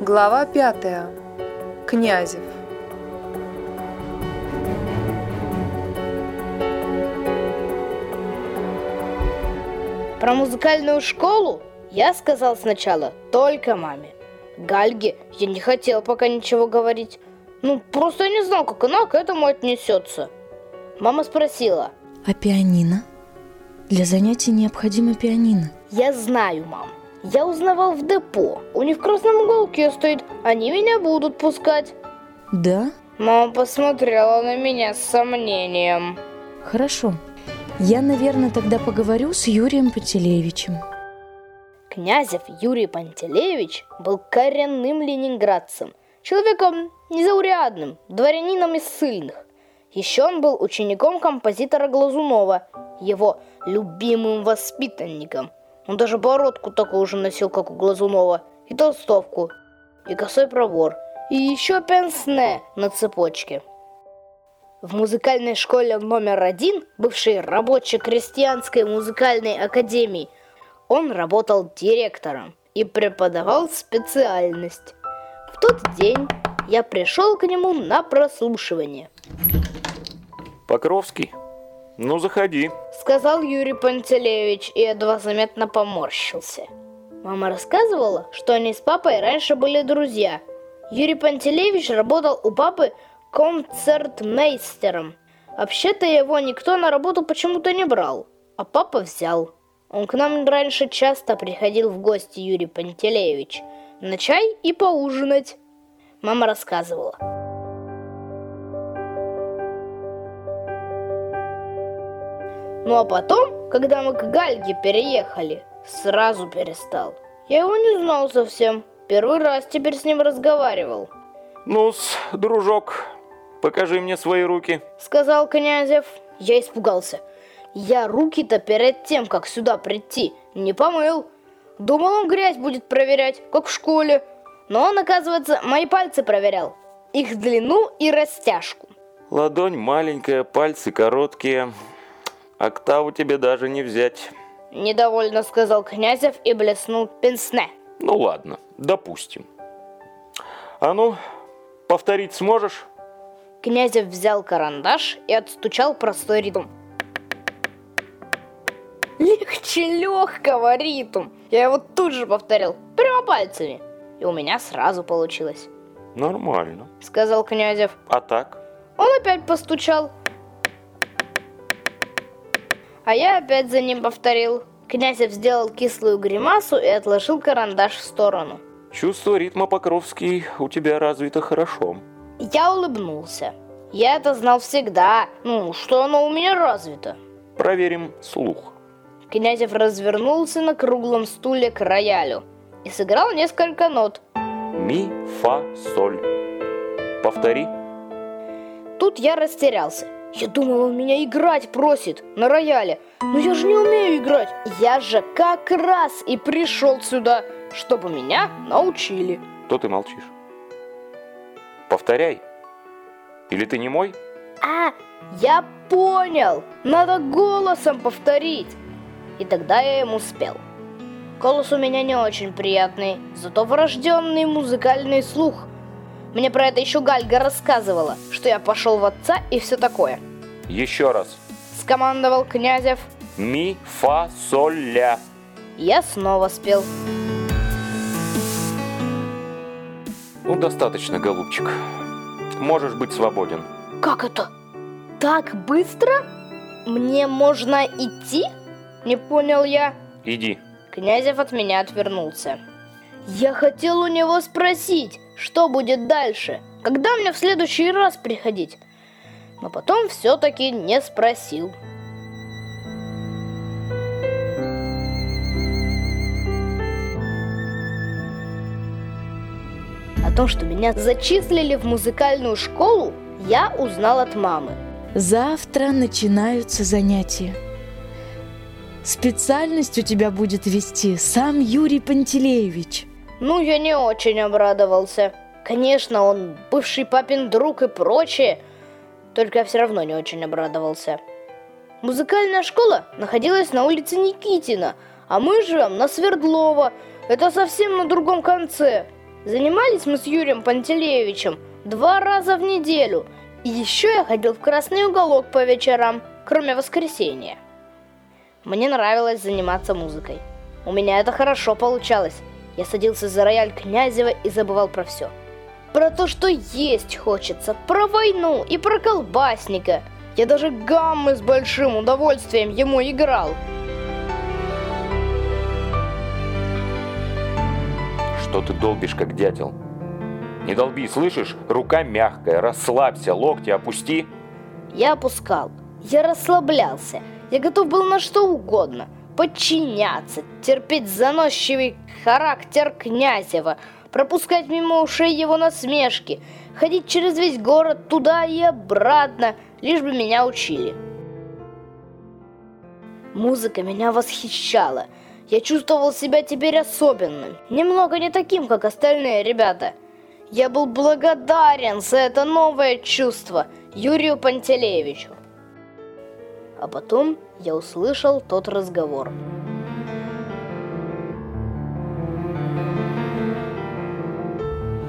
Глава пятая. Князев. Про музыкальную школу я сказал сначала только маме. Гальге я не хотел пока ничего говорить. Ну, просто я не знал, как она к этому отнесется. Мама спросила. А пианино? Для занятий необходимо пианино. Я знаю, мам. Я узнавал в депо. У них в красном уголке стоит. Они меня будут пускать. Да? Мама посмотрела на меня с сомнением. Хорошо. Я, наверное, тогда поговорю с Юрием Пантелеевичем. Князев Юрий Пантелеевич был коренным ленинградцем, человеком незаурядным, дворянином из сильных. Еще он был учеником композитора Глазунова, его любимым воспитанником. Он даже бородку такую же носил, как у Глазунова, и толстовку, и косой пробор, и еще пенсне на цепочке. В музыкальной школе номер один, бывшей рабоче-крестьянской музыкальной академии, он работал директором и преподавал специальность. В тот день я пришел к нему на прослушивание. Покровский, ну заходи. Сказал Юрий Пантелеевич и едва заметно поморщился. Мама рассказывала, что они с папой раньше были друзья. Юрий Пантелеевич работал у папы концертмейстером. Вообще-то его никто на работу почему-то не брал, а папа взял. Он к нам раньше часто приходил в гости, Юрий Пантелеевич, на чай и поужинать. Мама рассказывала. Ну а потом, когда мы к Гальге переехали, сразу перестал. Я его не знал совсем. Первый раз теперь с ним разговаривал. Ну-с, дружок, покажи мне свои руки. Сказал Князев. Я испугался. Я руки-то перед тем, как сюда прийти, не помыл. Думал, он грязь будет проверять, как в школе. Но он, оказывается, мои пальцы проверял. Их длину и растяжку. Ладонь маленькая, пальцы короткие. Октаву тебе даже не взять. Недовольно сказал Князев и блеснул пенсне. Ну ладно, допустим. А ну, повторить сможешь? Князев взял карандаш и отстучал простой ритм. Легче легкого ритм. Я его тут же повторил, прямо пальцами. И у меня сразу получилось. Нормально. Сказал Князев. А так? Он опять постучал. А я опять за ним повторил. Князев сделал кислую гримасу и отложил карандаш в сторону. Чувство ритма Покровский у тебя развито хорошо. Я улыбнулся. Я это знал всегда. Ну, что оно у меня развито. Проверим слух. Князев развернулся на круглом стуле к роялю и сыграл несколько нот. Ми, фа, соль. Повтори. Тут я растерялся. Я думал, он меня играть просит на рояле. Но я же не умею играть. Я же как раз и пришел сюда, чтобы меня научили. Что ты молчишь? Повторяй. Или ты не мой? А, я понял. Надо голосом повторить. И тогда я ему спел. Голос у меня не очень приятный, зато врожденный музыкальный слух. Мне про это еще Гальга рассказывала, что я пошел в отца и все такое. Еще раз. Скомандовал Князев. Ми, фа, соль, ля. Я снова спел. Ну, достаточно, голубчик. Можешь быть свободен. Как это? Так быстро? Мне можно идти? Не понял я. Иди. Князев от меня отвернулся. Я хотел у него спросить, что будет дальше, когда мне в следующий раз приходить. Но потом все-таки не спросил. О том, что меня зачислили в музыкальную школу, я узнал от мамы. Завтра начинаются занятия. Специальность у тебя будет вести сам Юрий Пантелеевич. Ну, я не очень обрадовался. Конечно, он бывший папин друг и прочее. Только я все равно не очень обрадовался. Музыкальная школа находилась на улице Никитина, а мы живем на Свердлова. Это совсем на другом конце. Занимались мы с Юрием Пантелеевичем два раза в неделю. И еще я ходил в красный уголок по вечерам, кроме воскресенья. Мне нравилось заниматься музыкой. У меня это хорошо получалось. Я садился за рояль Князева и забывал про все. Про то, что есть хочется, про войну и про колбасника. Я даже гаммы с большим удовольствием ему играл. Что ты долбишь, как дятел? Не долби, слышишь? Рука мягкая, расслабься, локти опусти. Я опускал, я расслаблялся, я готов был на что угодно. Подчиняться, терпеть заносчивый характер Князева, пропускать мимо ушей его насмешки, ходить через весь город туда и обратно, лишь бы меня учили. Музыка меня восхищала. Я чувствовал себя теперь особенным, немного не таким, как остальные ребята. Я был благодарен за это новое чувство Юрию Пантелеевичу. А потом я услышал тот разговор.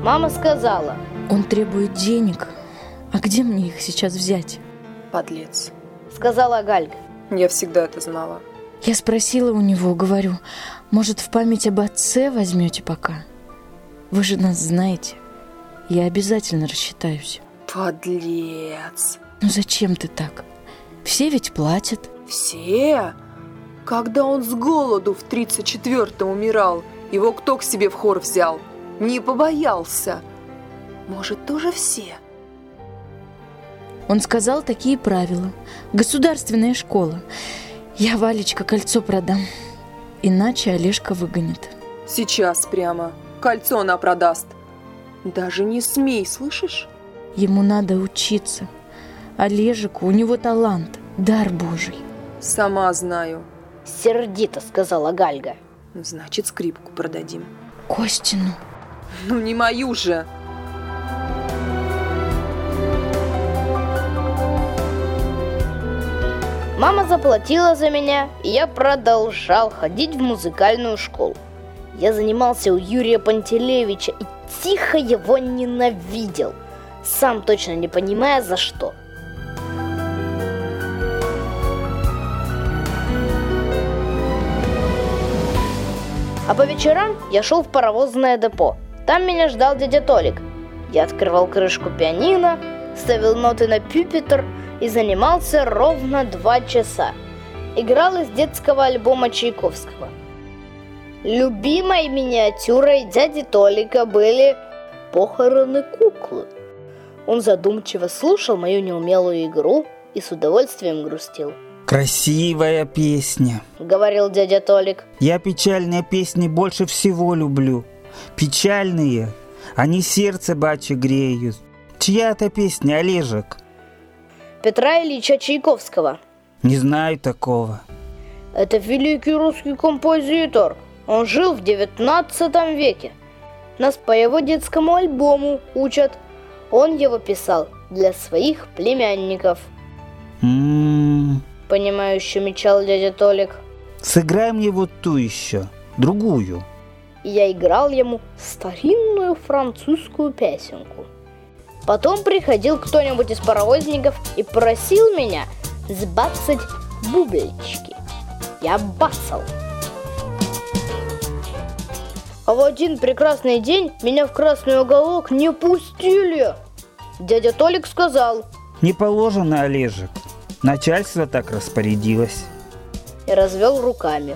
Мама сказала, Он требует денег. А где мне их сейчас взять? Подлец. сказала Гальга. Я всегда это знала. Я спросила у него, говорю, может, в память об отце возьмете пока? Вы же нас знаете. Я обязательно рассчитаюсь. Подлец. Ну зачем ты так? Все ведь платят. Все? Когда он с голоду в 34-м умирал, его кто к себе в хор взял? Не побоялся. Может, тоже все? Он сказал такие правила. Государственная школа. Я Валечка кольцо продам. Иначе Олежка выгонит. Сейчас прямо. Кольцо она продаст. Даже не смей, слышишь? Ему надо учиться. Олежику, у него талант, дар Божий. Сама знаю. Сердито сказала Гальга. Значит, скрипку продадим. Костину. Ну, не мою же. Мама заплатила за меня, и я продолжал ходить в музыкальную школу. Я занимался у Юрия Пантелеевича и тихо его ненавидел, сам точно не понимая за что. А по вечерам я шел в паровозное депо. Там меня ждал дядя Толик. Я открывал крышку пианино, ставил ноты на пюпитр и занимался ровно два часа. Играл из детского альбома Чайковского. Любимой миниатюрой дяди Толика были похороны куклы. Он задумчиво слушал мою неумелую игру и с удовольствием грустил. Красивая песня. Говорил дядя Толик. Я печальные песни больше всего люблю. Печальные, они сердце бачи греют. Чья это песня, Олежек? Петра Ильича Чайковского. Не знаю такого. Это великий русский композитор. Он жил в 19 веке. Нас по его детскому альбому учат. Он его писал для своих племянников. М-м, Понимающе мечал дядя Толик. Сыграй мне вот ту еще, другую. Я играл ему старинную французскую песенку. Потом приходил кто-нибудь из паровозников и просил меня сбацать бубельчики. Я бацал. А в один прекрасный день меня в красный уголок не пустили. Дядя Толик сказал Не положено, Олежек. Начальство так распорядилось. и развел руками.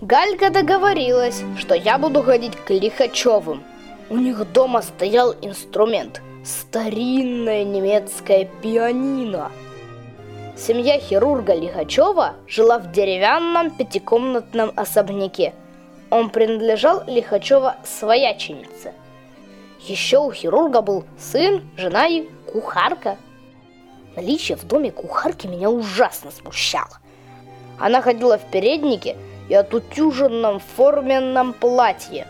Галька договорилась, что я буду ходить к Лихачевым. У них дома стоял инструмент – старинное немецкое пианино. Семья хирурга Лихачева жила в деревянном пятикомнатном особняке. Он принадлежал Лихачева свояченице. Еще у хирурга был сын, жена и кухарка. Наличие в доме кухарки меня ужасно смущало. Она ходила в переднике и отутюженном форменном платье.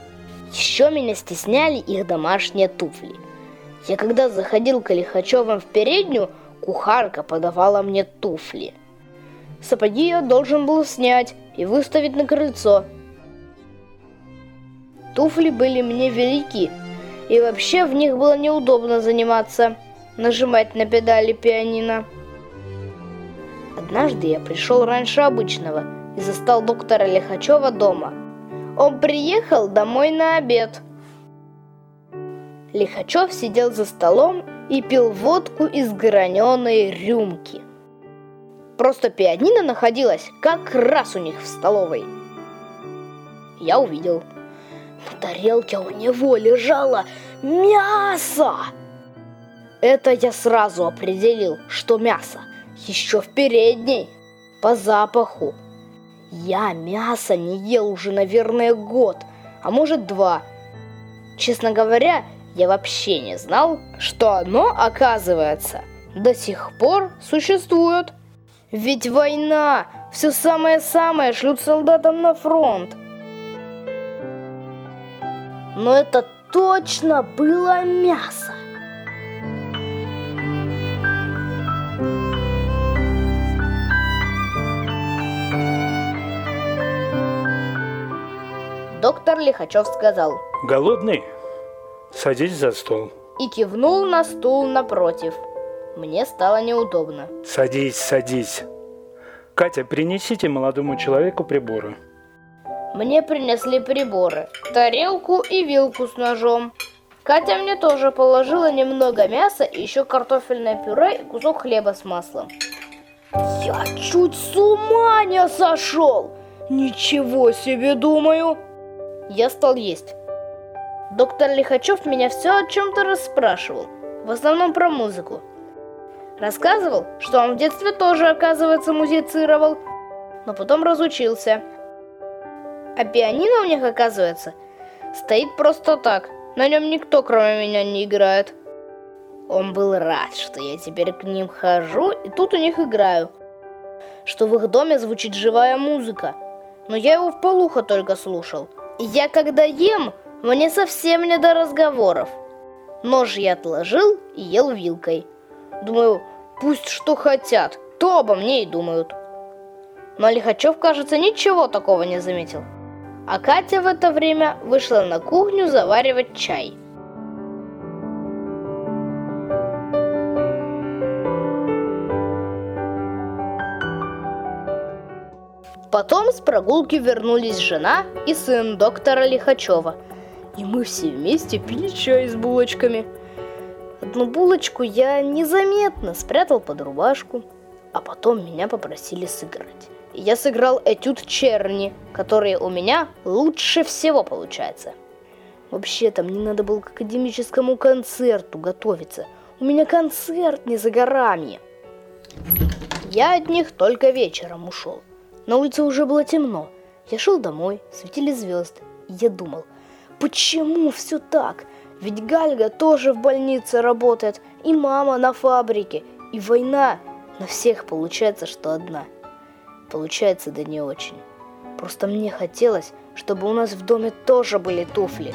Еще меня стесняли их домашние туфли. Я когда заходил к Лихачевым в переднюю, кухарка подавала мне туфли. Сапоги я должен был снять и выставить на крыльцо. Туфли были мне велики, и вообще в них было неудобно заниматься, нажимать на педали пианино. Однажды я пришел раньше обычного и застал доктора Лихачева дома. Он приехал домой на обед. Лихачев сидел за столом и пил водку из граненой рюмки. Просто пианино находилось как раз у них в столовой. Я увидел. На тарелке у него лежало мясо. Это я сразу определил, что мясо еще в передней, по запаху. Я мясо не ел уже, наверное, год, а может два. Честно говоря, я вообще не знал, что оно, оказывается, до сих пор существует. Ведь война, все самое-самое шлют солдатам на фронт. Но это точно было мясо. Доктор Лихачев сказал Голодный? Садись за стол. и кивнул на стул напротив. Мне стало неудобно. Садись, садись. Катя, принесите молодому человеку приборы. Мне принесли приборы, тарелку и вилку с ножом. Катя мне тоже положила немного мяса еще картофельное пюре и кусок хлеба с маслом. Я чуть с ума не сошел! Ничего себе думаю! Я стал есть. Доктор Лихачев меня все о чем-то расспрашивал, в основном про музыку. Рассказывал, что он в детстве тоже, оказывается, музицировал, но потом разучился. А пианино у них, оказывается, стоит просто так. На нем никто, кроме меня, не играет. Он был рад, что я теперь к ним хожу и тут у них играю. Что в их доме звучит живая музыка. Но я его в полухо только слушал. И я когда ем, мне совсем не до разговоров. Нож я отложил и ел вилкой. Думаю, пусть что хотят, то обо мне и думают. Но Лихачев, кажется, ничего такого не заметил. А Катя в это время вышла на кухню заваривать чай. Потом с прогулки вернулись жена и сын доктора Лихачева. И мы все вместе пили чай с булочками. Одну булочку я незаметно спрятал под рубашку, а потом меня попросили сыграть. Я сыграл этюд Черни, который у меня лучше всего получается. Вообще-то мне надо было к академическому концерту готовиться. У меня концерт не за горами. Я от них только вечером ушел. На улице уже было темно. Я шел домой, светили звезды. И я думал, почему все так? Ведь Гальга тоже в больнице работает, и мама на фабрике, и война. На всех получается, что одна. Получается, да не очень. Просто мне хотелось, чтобы у нас в доме тоже были туфли.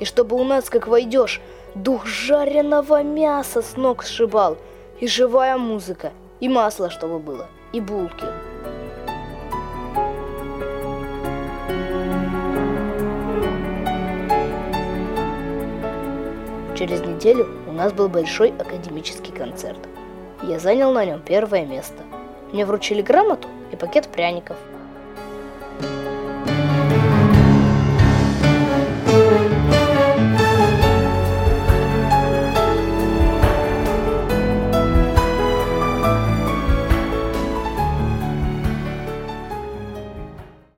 И чтобы у нас, как войдешь, дух жареного мяса с ног сшибал, и живая музыка, и масло, чтобы было, и булки. Через неделю у нас был большой академический концерт. Я занял на нем первое место. Мне вручили грамоту и пакет пряников –